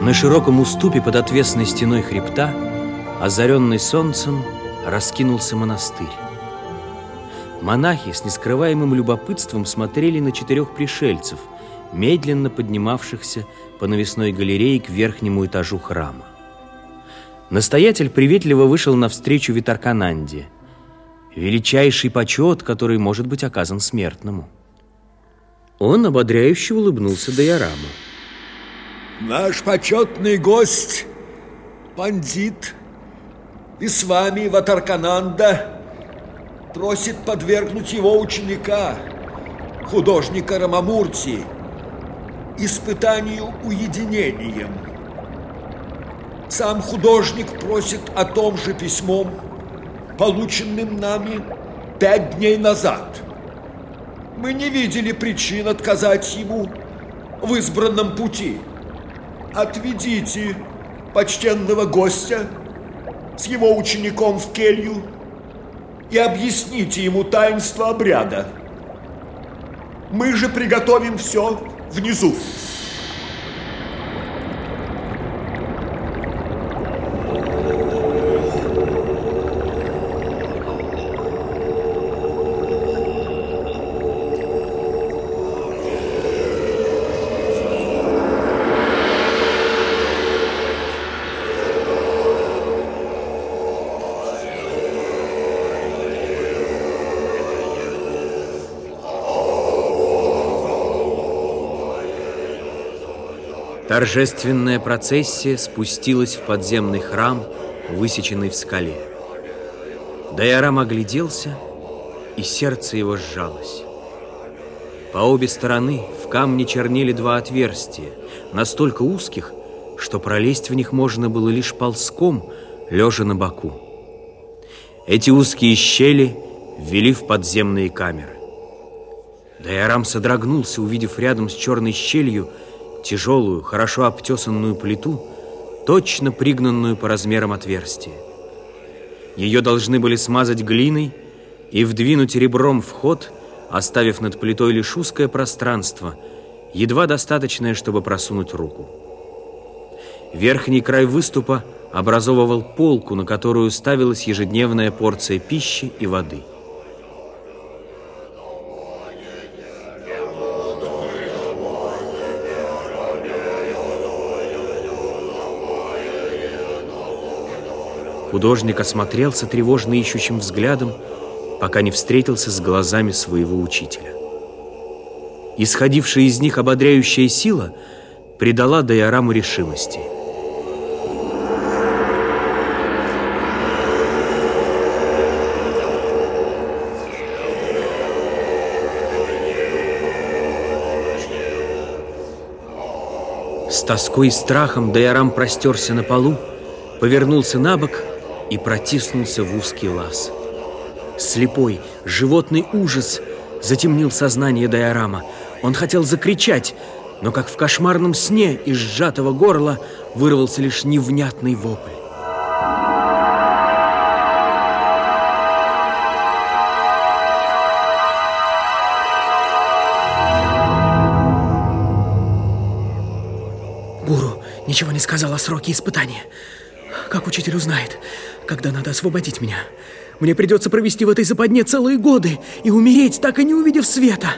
На широком уступе под отвесной стеной хребта, озаренный солнцем, раскинулся монастырь. Монахи с нескрываемым любопытством смотрели на четырех пришельцев, медленно поднимавшихся по навесной галерее к верхнему этажу храма. Настоятель приветливо вышел навстречу Витаркананде, величайший почет, который может быть оказан смертному. Он ободряюще улыбнулся Даяраму. Наш почетный гость, пандит, и с вами Ватаркананда просит подвергнуть его ученика, художника Рамамурти, испытанию уединением. Сам художник просит о том же письмом, полученным нами пять дней назад. Мы не видели причин отказать ему в избранном пути – Отведите почтенного гостя с его учеником в келью и объясните ему таинство обряда. Мы же приготовим все внизу. Торжественная процессия спустилась в подземный храм, высеченный в скале. Дайарам огляделся, и сердце его сжалось. По обе стороны в камне чернели два отверстия, настолько узких, что пролезть в них можно было лишь ползком, лежа на боку. Эти узкие щели ввели в подземные камеры. Дайарам содрогнулся, увидев рядом с черной щелью тяжелую, хорошо обтесанную плиту, точно пригнанную по размерам отверстия. Ее должны были смазать глиной и вдвинуть ребром в ход, оставив над плитой лишь узкое пространство, едва достаточное, чтобы просунуть руку. Верхний край выступа образовывал полку, на которую ставилась ежедневная порция пищи и воды – Художник осмотрелся тревожно ищущим взглядом, пока не встретился с глазами своего учителя. Исходившая из них ободряющая сила придала Дайораму решимости. С тоской и страхом Дайорам простерся на полу, повернулся на бок и протиснулся в узкий лаз. Слепой, животный ужас затемнил сознание Дайорама. Он хотел закричать, но как в кошмарном сне из сжатого горла вырвался лишь невнятный вопль. Гуру ничего не сказал о сроке испытания. Как учитель узнает, когда надо освободить меня? Мне придется провести в этой западне целые годы и умереть, так и не увидев света.